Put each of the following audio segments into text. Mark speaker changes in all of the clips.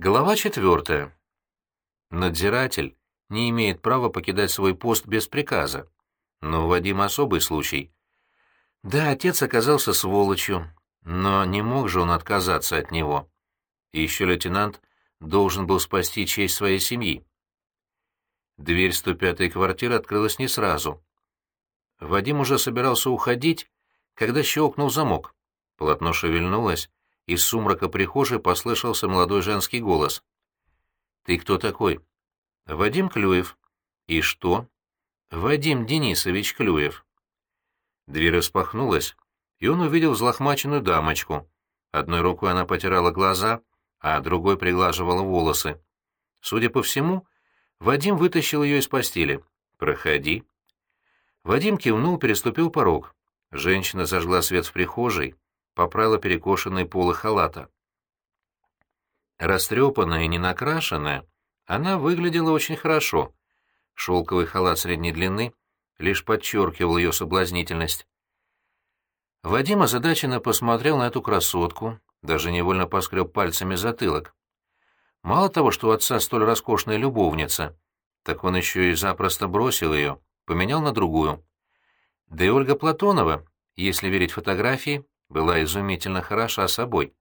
Speaker 1: Глава четвертая. Надзиратель не имеет права покидать свой пост без приказа. Но у Вадима особый случай. Да, отец оказался сволочью, но не мог же он отказаться от него. И еще лейтенант должен был спасти честь своей семьи. Дверь 105-й квартиры открылась не сразу. Вадим уже собирался уходить, когда щелкнул замок. Полотно шевельнулось, из сумрака прихожей послышался молодой женский голос. «Ты кто такой?» «Вадим Клюев». «И что?» «Вадим Денисович Клюев». Дверь распахнулась, и он увидел взлохмаченную дамочку. Одной рукой она потирала глаза, а другой приглаживала волосы. Судя по всему, Вадим вытащил ее из постели. «Проходи». Вадим кивнул, переступил порог. Женщина зажгла свет в прихожей, поправила перекошенные полы халата. Растрепанная и ненакрашенная, она выглядела очень хорошо. Шелковый халат средней длины лишь подчеркивал ее соблазнительность. Вадим озадаченно посмотрел на эту красотку, даже невольно поскреб пальцами затылок. Мало того, что у отца столь роскошная любовница, так он еще и запросто бросил ее, поменял на другую. Да и Ольга Платонова, если верить фотографии, была изумительно хороша собой.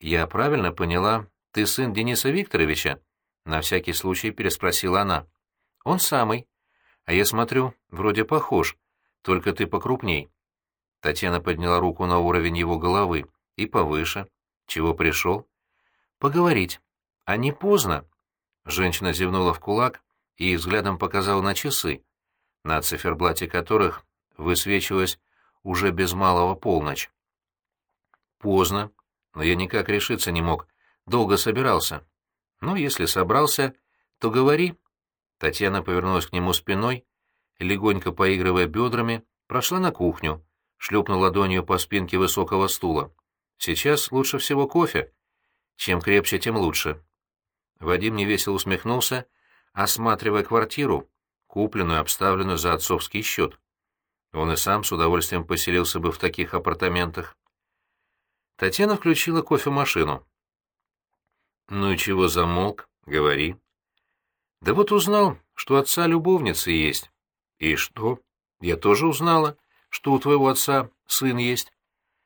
Speaker 1: «Я правильно поняла, ты сын Дениса Викторовича?» — на всякий случай переспросила она. «Он самый. А я смотрю, вроде похож, только ты покрупней». Татьяна подняла руку на уровень его головы и повыше. «Чего пришел?» «Поговорить. А не поздно?» Женщина зевнула в кулак и взглядом показала на часы, на циферблате которых высвечивалась уже без малого полночь. Поздно, но я никак решиться не мог, долго собирался. Ну, если собрался, то говори. Татьяна повернулась к нему спиной, легонько поигрывая бедрами, прошла на кухню, шлепнула ладонью по спинке высокого стула. Сейчас лучше всего кофе. Чем крепче, тем лучше. Вадим невесело усмехнулся, осматривая квартиру, купленную и обставленную за отцовский счет. Он и сам с удовольствием поселился бы в таких апартаментах. Татьяна включила кофемашину. «Ну и чего замолк? Говори». «Да вот узнал, что отца любовницы есть». «И что? Я тоже узнала, что у твоего отца сын есть».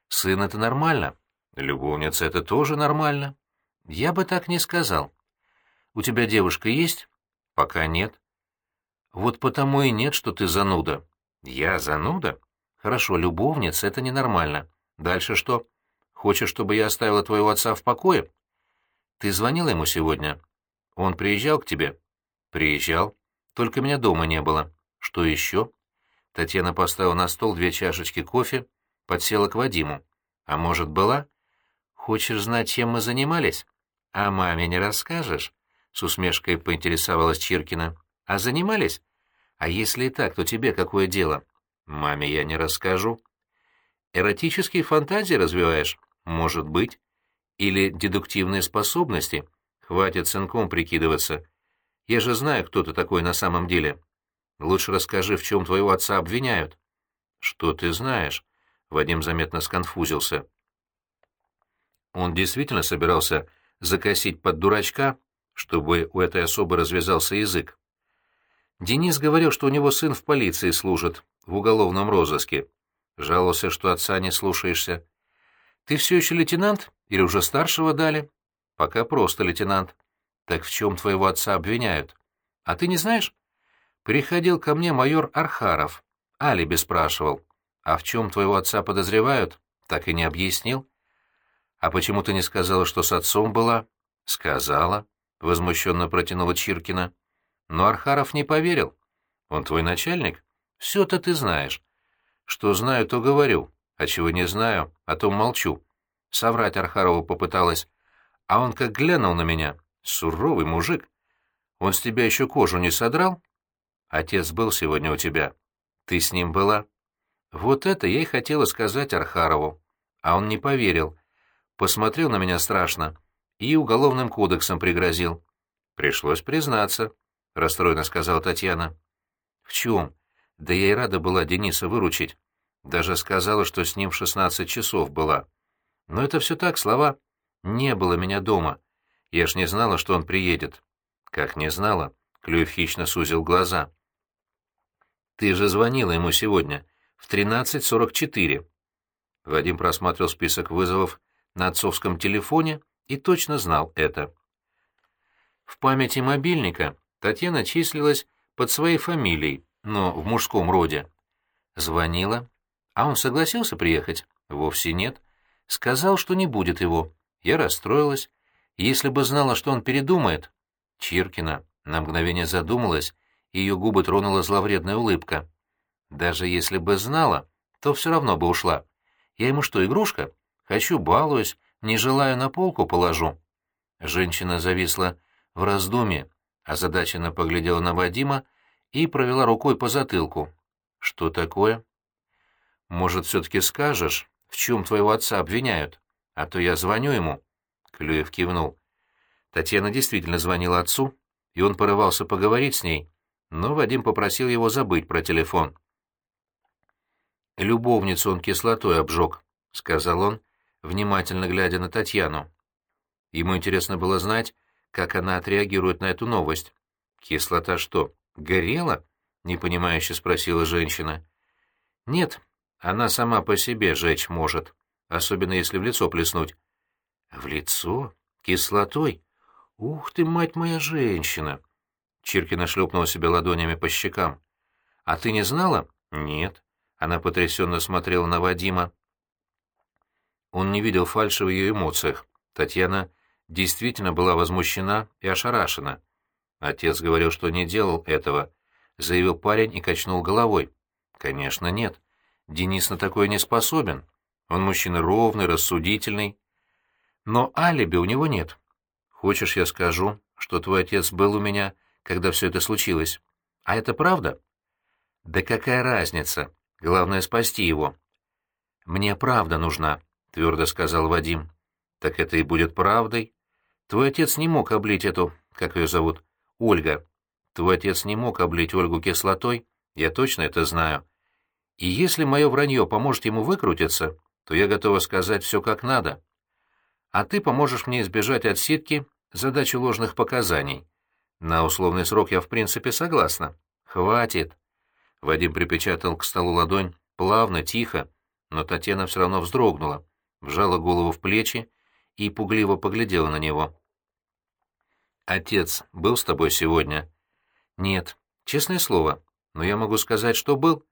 Speaker 1: «Сын — это нормально. Любовница — это тоже нормально». «Я бы так не сказал. У тебя девушка есть?» «Пока нет». «Вот потому и нет, что ты зануда. «Я зануда? Хорошо, любовница — это ненормально. Дальше что? Хочешь, чтобы я оставила твоего отца в покое? Ты звонила ему сегодня? Он приезжал к тебе?» «Приезжал. Только меня дома не было. Что еще?» Татьяна поставила на стол две чашечки кофе, подсела к Вадиму. «А может, была? Хочешь знать, чем мы занимались? А маме не расскажешь?» С усмешкой поинтересовалась Чиркина. «А занимались? А если и так, то тебе какое дело? Маме я не расскажу. Эротические фантазии развиваешь? Может быть. Или дедуктивные способности? Хватит сынком прикидываться. Я же знаю, кто ты такой на самом деле. Лучше расскажи, в чем твоего отца обвиняют. Что ты знаешь? Вадим заметно сконфузился. Он действительно собирался закосить под дурачка, чтобы у этой особы развязался язык. Денис говорил, что у него сын в полиции служит, в уголовном розыске. Жаловался, что отца не слушаешься. Ты все еще лейтенант или уже старшего дали? Пока просто лейтенант. Так в чем твоего отца обвиняют? А ты не знаешь? Приходил ко мне майор Архаров. Алиби спрашивал. А в чем твоего отца подозревают? Так и не объяснил. А почему ты не сказала, что с отцом была? Сказала, — возмущенно протянула Чиркина. Но Архаров не поверил. Он твой начальник? Все-то ты знаешь. Что знаю, то говорю, а чего не знаю, о том молчу. Соврать Архарову попыталась. А он как глянул на меня. Суровый мужик. Он с тебя еще кожу не содрал? Отец был сегодня у тебя. Ты с ним была? Вот это я и хотела сказать Архарову. А он не поверил. Посмотрел на меня страшно и уголовным кодексом пригрозил. Пришлось признаться. — расстроенно сказала Татьяна. «В чем? Да я и рада была Дениса выручить. Даже сказала, что с ним в шестнадцать часов была. Но это все так, слова. Не было меня дома. Я ж не знала, что он приедет». «Как не знала?» — Клюев хищно сузил глаза. «Ты же звонила ему сегодня, в 13.44». Вадим просматривал список вызовов на отцовском телефоне и точно знал это. В памяти мобильника Татьяна числилась под своей фамилией, но в мужском роде. Звонила. А он согласился приехать? Вовсе нет. Сказал, что не будет его. Я расстроилась. Если бы знала, что он передумает... Чиркина на мгновение задумалась, ее губы тронула зловредная улыбка. Даже если бы знала, то все равно бы ушла. Я ему что, игрушка? Хочу, балуюсь, не желаю, на полку положу. Женщина зависла в раздумье, озадаченно поглядела на Вадима и провела рукой по затылку. «Что такое?» «Может, все-таки скажешь, в чем твоего отца обвиняют? А то я звоню ему». Клюев кивнул. Татьяна действительно звонила отцу, и он порывался поговорить с ней, но Вадим попросил его забыть про телефон. «Любовницу он кислотой обжег», — сказал он, внимательно глядя на Татьяну. Ему интересно было знать, как она отреагирует на эту новость. «Кислота что, горела?» — непонимающе спросила женщина. «Нет, она сама по себе жечь может, особенно если в лицо плеснуть». «В лицо? Кислотой? Ух ты, мать моя женщина!» Чиркина шлепнула себе ладонями по щекам. «А ты не знала?» «Нет». Она потрясенно смотрела на Вадима. Он не видел фальши в ее эмоциях. Татьяна действительно была возмущена и ошарашена. Отец говорил, что не делал этого, заявил парень и качнул головой. Конечно, нет. Денис на такое не способен. Он мужчина ровный, рассудительный. Но алиби у него нет. Хочешь, я скажу, что твой отец был у меня, когда все это случилось? А это правда? Да какая разница? Главное, спасти его. Мне правда нужна, — твердо сказал Вадим. «Так это и будет правдой. Твой отец не мог облить эту, как ее зовут, Ольга. Твой отец не мог облить Ольгу кислотой, я точно это знаю. И если мое вранье поможет ему выкрутиться, то я готова сказать все как надо. А ты поможешь мне избежать отсидки задачи ложных показаний. На условный срок я в принципе согласна. Хватит. Вадим припечатал к столу ладонь плавно, тихо, но Татьяна все равно вздрогнула вжала голову в плечи и пугливо поглядела на него. «Отец был с тобой сегодня?» «Нет, честное слово, но я могу сказать, что был.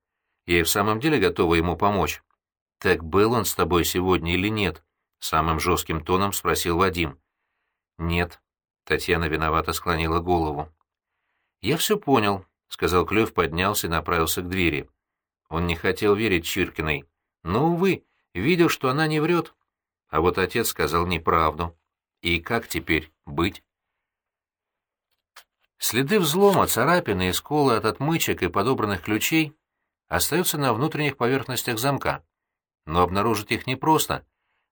Speaker 1: Я и в самом деле готова ему помочь». «Так был он с тобой сегодня или нет?» — самым жестким тоном спросил Вадим. «Нет», — Татьяна виновато склонила голову. «Я все понял», — сказал Клюев, поднялся и направился к двери. Он не хотел верить Чиркиной. Но, увы, видел, что она не врет. А вот отец сказал неправду. И как теперь быть? Следы взлома, царапины и сколы от отмычек и подобранных ключей остаются на внутренних поверхностях замка. Но обнаружить их непросто.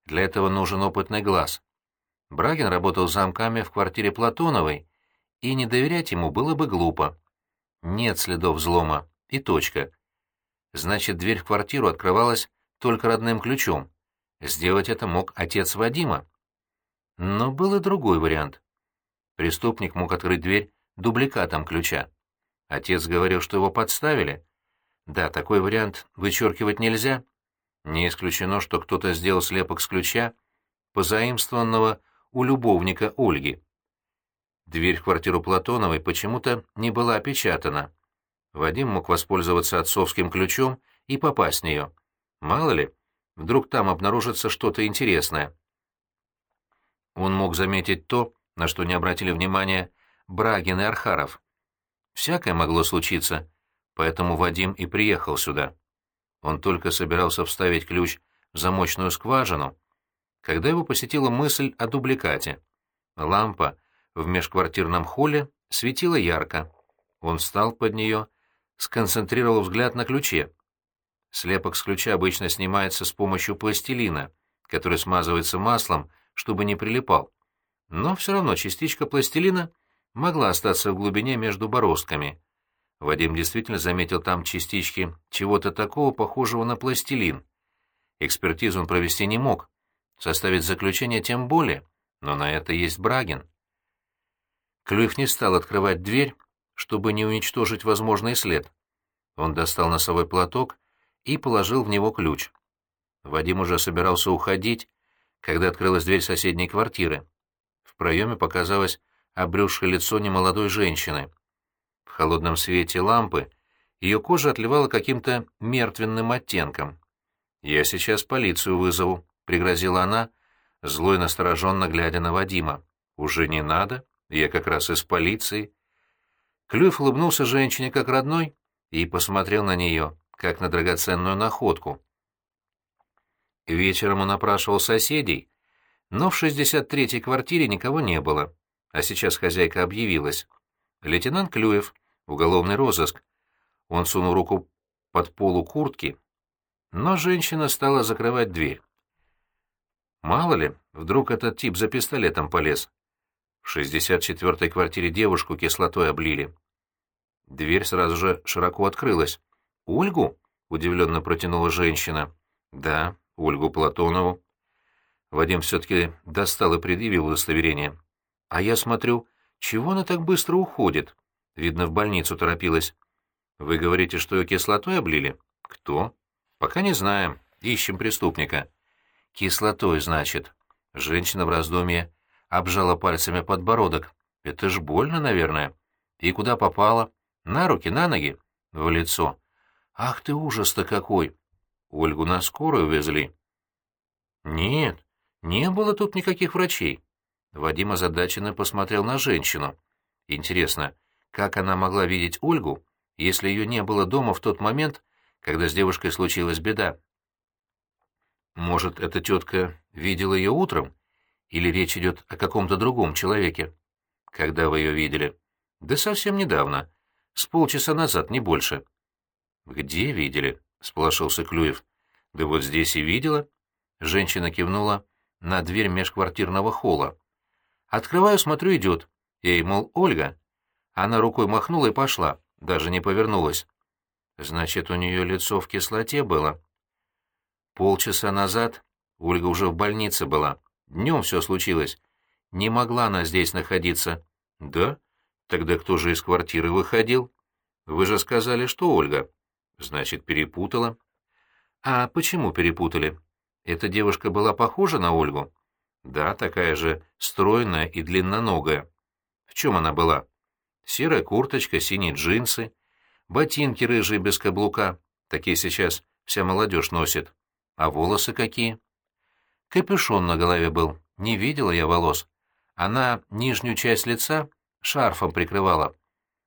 Speaker 1: Для этого нужен опытный глаз. Брагин работал замками в квартире Платоновой, и не доверять ему было бы глупо. Нет следов взлома, и точка. Значит, дверь в квартиру открывалась только родным ключом. Сделать это мог отец Вадима. Но был и другой вариант. Преступник мог открыть дверь дубликатом ключа. Отец говорил, что его подставили. Да, такой вариант вычеркивать нельзя. Не исключено, что кто-то сделал слепок с ключа, позаимствованного у любовника Ольги. Дверь в квартиру Платоновой почему-то не была опечатана. Вадим мог воспользоваться отцовским ключом и попасть в нее. Мало ли, вдруг там обнаружится что-то интересное. Он мог заметить то, на что не обратили внимания Брагин и Архаров. Всякое могло случиться, поэтому Вадим и приехал сюда. Он только собирался вставить ключ в замочную скважину, когда его посетила мысль о дубликате. Лампа в межквартирном холле светила ярко. Он встал под нее, сконцентрировал взгляд на ключе. Слепок с ключа обычно снимается с помощью пластилина, который смазывается маслом, чтобы не прилипал. Но все равно частичка пластилина могла остаться в глубине между бороздками. Вадим действительно заметил там частички чего-то такого, похожего на пластилин. Экспертизу он провести не мог, составить заключение тем более, но на это есть Брагин. Клюев не стал открывать дверь, чтобы не уничтожить возможный след. Он достал носовой платок и положил в него ключ. Вадим уже собирался уходить, когда открылась дверь соседней квартиры. В проеме показалось обрюзшее лицо немолодой женщины. В холодном свете лампы ее кожа отливала каким-то мертвенным оттенком. «Я сейчас полицию вызову», — пригрозила она, злой настороженно глядя на Вадима. «Уже не надо, я как раз из полиции». Клюев улыбнулся женщине как родной и посмотрел на нее, как на драгоценную находку. Вечером он опрашивал соседей, но в 63-й квартире никого не было, а сейчас хозяйка объявилась. Лейтенант Клюев, уголовный розыск. Он сунул руку под полу куртки, но женщина стала закрывать дверь. Мало ли, вдруг этот тип за пистолетом полез. В 64-й квартире девушку кислотой облили. Дверь сразу же широко открылась. «Ольгу?» — удивленно протянула женщина. «Да, Ольгу Платонову. Вадим все-таки достал и предъявил удостоверение. А я смотрю, чего она так быстро уходит? Видно, в больницу торопилась. Вы говорите, что ее кислотой облили? Кто? Пока не знаем. Ищем преступника. Кислотой, значит. Женщина в раздумье обжала пальцами подбородок. Это ж больно, наверное. И куда попала? На руки, на ноги? В лицо. Ах ты ужас-то какой! Ольгу на скорую везли. Нет, не было тут никаких врачей. Вадим озадаченно посмотрел на женщину. Интересно, как она могла видеть Ольгу, если ее не было дома в тот момент, когда с девушкой случилась беда? Может, эта тетка видела ее утром? Или речь идет о каком-то другом человеке? Когда вы ее видели? Да совсем недавно. С полчаса назад, не больше. Где видели? — сполошился Клюев. «Да вот здесь и видела». Женщина кивнула на дверь межквартирного холла. «Открываю, смотрю, идет». Ей, мол, Ольга. Она рукой махнула и пошла, даже не повернулась. Значит, у нее лицо в кислоте было. Полчаса назад Ольга уже в больнице была. Днем все случилось. Не могла она здесь находиться. Да? Тогда кто же из квартиры выходил? Вы же сказали, что Ольга. Значит, перепутала. А почему перепутали? Эта девушка была похожа на Ольгу? Да, такая же стройная и длинноногая. В чем она была? Серая курточка, синие джинсы, ботинки рыжие без каблука. Такие сейчас вся молодежь носит. А волосы какие? Капюшон на голове был. Не видела я волос. Она нижнюю часть лица шарфом прикрывала.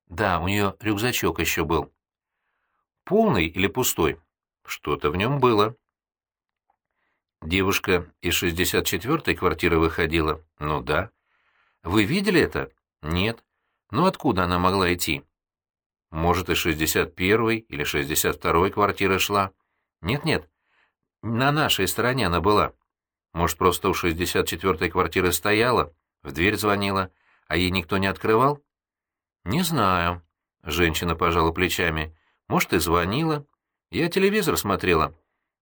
Speaker 1: Да, у нее рюкзачок еще был. Полный или пустой? Что-то в нем было. Девушка из 64-й квартиры выходила? Ну да. Вы видели это? Нет. Ну откуда она могла идти? Может, из 61-й или 62-й квартиры шла? Нет-нет. На нашей стороне она была. Может, просто у 64-й квартиры стояла, в дверь звонила, а ей никто не открывал? Не знаю. Женщина пожала плечами. Может, и звонила. Я телевизор смотрела.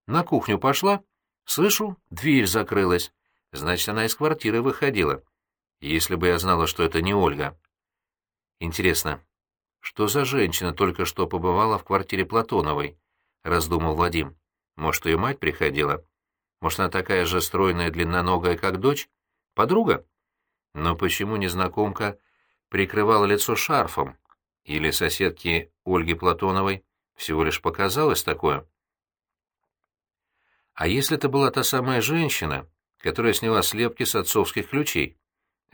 Speaker 1: На кухню пошла. Слышу, дверь закрылась. Значит, она из квартиры выходила. Если бы я знала, что это не Ольга. Интересно, что за женщина только что побывала в квартире Платоновой? Раздумал Вадим. Может, ее мать приходила? Может, она такая же стройная длинноногая, как дочь? Подруга? Но почему незнакомка прикрывала лицо шарфом? Или соседки Ольги Платоновой всего лишь показалось такое? А если это была та самая женщина, которая сняла слепки с отцовских ключей?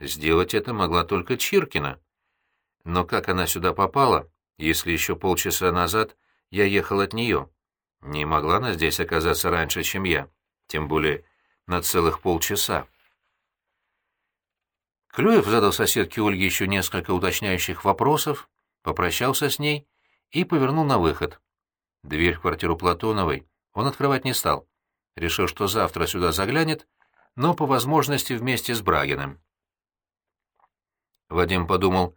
Speaker 1: Сделать это могла только Чиркина. Но как она сюда попала, если еще полчаса назад я ехал от нее? Не могла она здесь оказаться раньше, чем я, тем более на целых полчаса. Клюев задал соседке Ольге еще несколько уточняющих вопросов, попрощался с ней и повернул на выход. Дверь в квартиру Платоновой он открывать не стал. Решил, что завтра сюда заглянет, но по возможности вместе с Брагиным. Вадим подумал,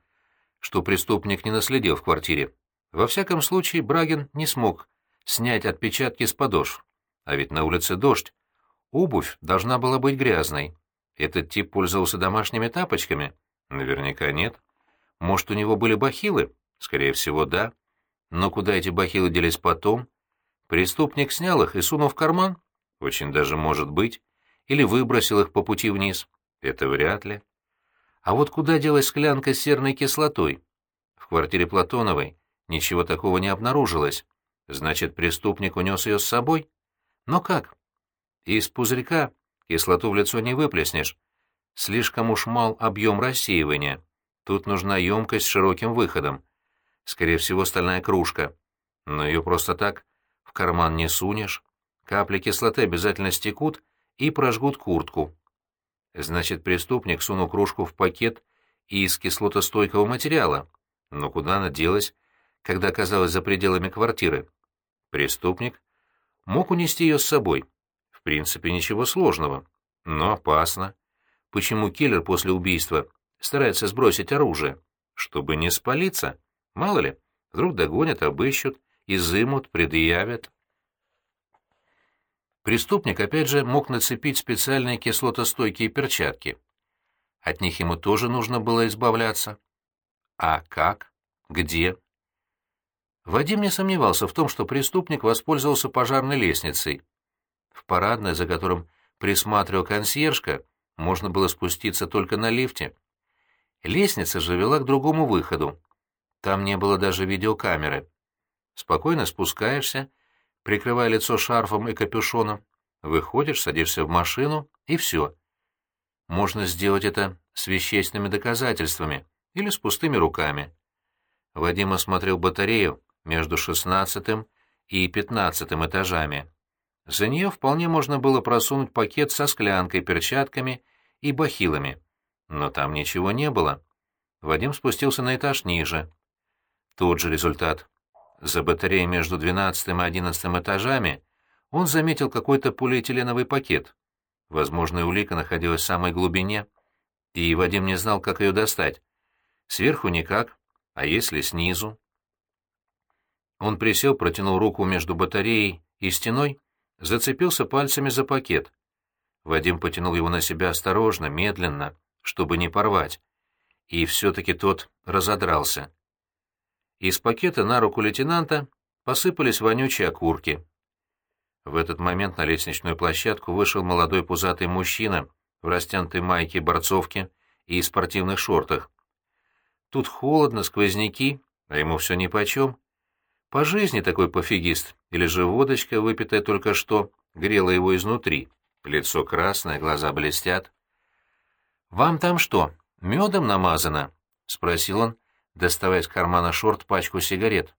Speaker 1: что преступник не наследил в квартире. Во всяком случае, Брагин не смог снять отпечатки с подошв. А ведь на улице дождь. Обувь должна была быть грязной. Этот тип пользовался домашними тапочками? Наверняка нет. Может, у него были бахилы? Скорее всего, да. Но куда эти бахилы делись потом? Преступник снял их и сунул в карман? Очень даже может быть. Или выбросил их по пути вниз? Это вряд ли. А вот куда делась склянка с серной кислотой? В квартире Платоновой ничего такого не обнаружилось. Значит, преступник унес ее с собой? Но как? Из пузырька кислоту в лицо не выплеснешь. Слишком уж мал объем рассеивания. Тут нужна емкость с широким выходом. Скорее всего, стальная кружка. Но ее просто так в карман не сунешь. Капли кислоты обязательно стекут и прожгут куртку. Значит, преступник сунул кружку в пакет из кислотостойкого материала. Но куда она делась, когда оказалась за пределами квартиры? Преступник мог унести ее с собой. В принципе, ничего сложного, но опасно. Почему киллер после убийства старается сбросить оружие? Чтобы не спалиться. Мало ли, вдруг догонят, обыщут, изымут, предъявят. Преступник, опять же, мог нацепить специальные кислотостойкие перчатки. От них ему тоже нужно было избавляться. А как? Где? Вадим не сомневался в том, что преступник воспользовался пожарной лестницей. В парадной, за которым присматривал консьержка, можно было спуститься только на лифте. Лестница же вела к другому выходу. Там не было даже видеокамеры. Спокойно спускаешься, прикрывая лицо шарфом и капюшоном, выходишь, садишься в машину, и все. Можно сделать это с вещественными доказательствами или с пустыми руками. Вадим осмотрел батарею между шестнадцатым и пятнадцатым этажами. За нее вполне можно было просунуть пакет со склянкой, перчатками и бахилами. Но там ничего не было. Вадим спустился на этаж ниже. Тот же результат. За батареей между двенадцатым и одиннадцатым этажами он заметил какой-то полиэтиленовый пакет. Возможно, улика находилась в самой глубине, и Вадим не знал, как ее достать. Сверху никак, а если снизу? Он присел, протянул руку между батареей и стеной, зацепился пальцами за пакет. Вадим потянул его на себя осторожно, медленно, чтобы не порвать. И все-таки тот разодрался. Из пакета на руку лейтенанта посыпались вонючие окурки. В этот момент на лестничную площадку вышел молодой пузатый мужчина в растянутой майке борцовке и спортивных шортах. Тут холодно, сквозняки, а ему все нипочем. По жизни такой пофигист, или же водочка, выпитая только что, грела его изнутри. Лицо красное, глаза блестят. «Вам там что, медом намазано?» — спросил он, доставая из кармана шорт пачку сигарет.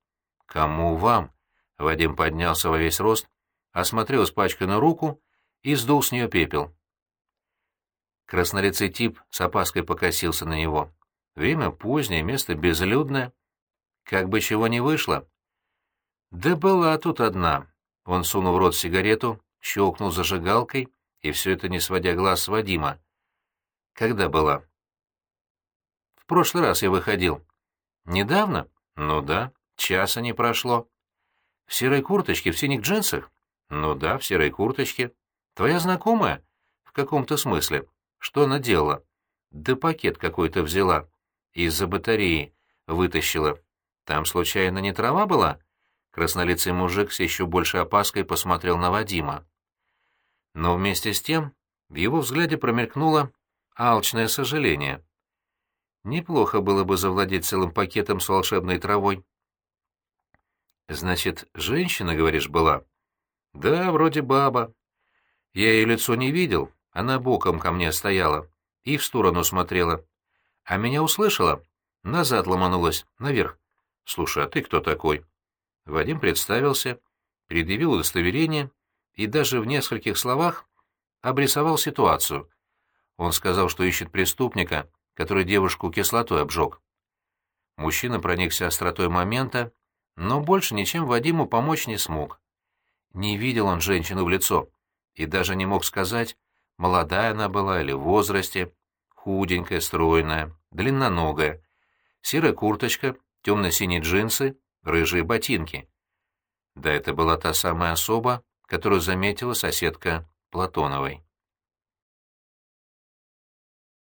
Speaker 1: «Кому вам?» — Вадим поднялся во весь рост, осмотрел испачканную руку и сдул с нее пепел. Краснолицый тип с опаской покосился на него. Время позднее, место безлюдное. Как бы чего не вышло. Да была тут одна. Он сунул в рот сигарету, щелкнул зажигалкой, и все это не сводя глаз с Вадима. Когда была? В прошлый раз я выходил. Недавно? Ну да, часа не прошло. В серой курточке, в синих джинсах? Ну да, в серой курточке. Твоя знакомая? В каком-то смысле. Что она делала? Да пакет какой-то взяла. Из-за батареи вытащила. Там, случайно, не трава была? Краснолицый мужик с еще большей опаской посмотрел на Вадима. Но вместе с тем в его взгляде промелькнуло алчное сожаление. Неплохо было бы завладеть целым пакетом с волшебной травой. Значит, женщина, говоришь, была? Да, вроде баба. Я ее лицо не видел, она боком ко мне стояла и в сторону смотрела. А меня услышала, назад ломанулась, наверх. Слушай, а ты кто такой? Вадим представился, предъявил удостоверение и даже в нескольких словах обрисовал ситуацию. Он сказал, что ищет преступника, который девушку кислотой обжег. Мужчина проникся остротой момента, но больше ничем Вадиму помочь не смог. Не видел он женщину в лицо и даже не мог сказать, молодая она была или в возрасте, худенькая, стройная, длинноногая, серая курточка, темно-синие джинсы, рыжие ботинки. Да это была та самая особа, которую заметила соседка Платоновой.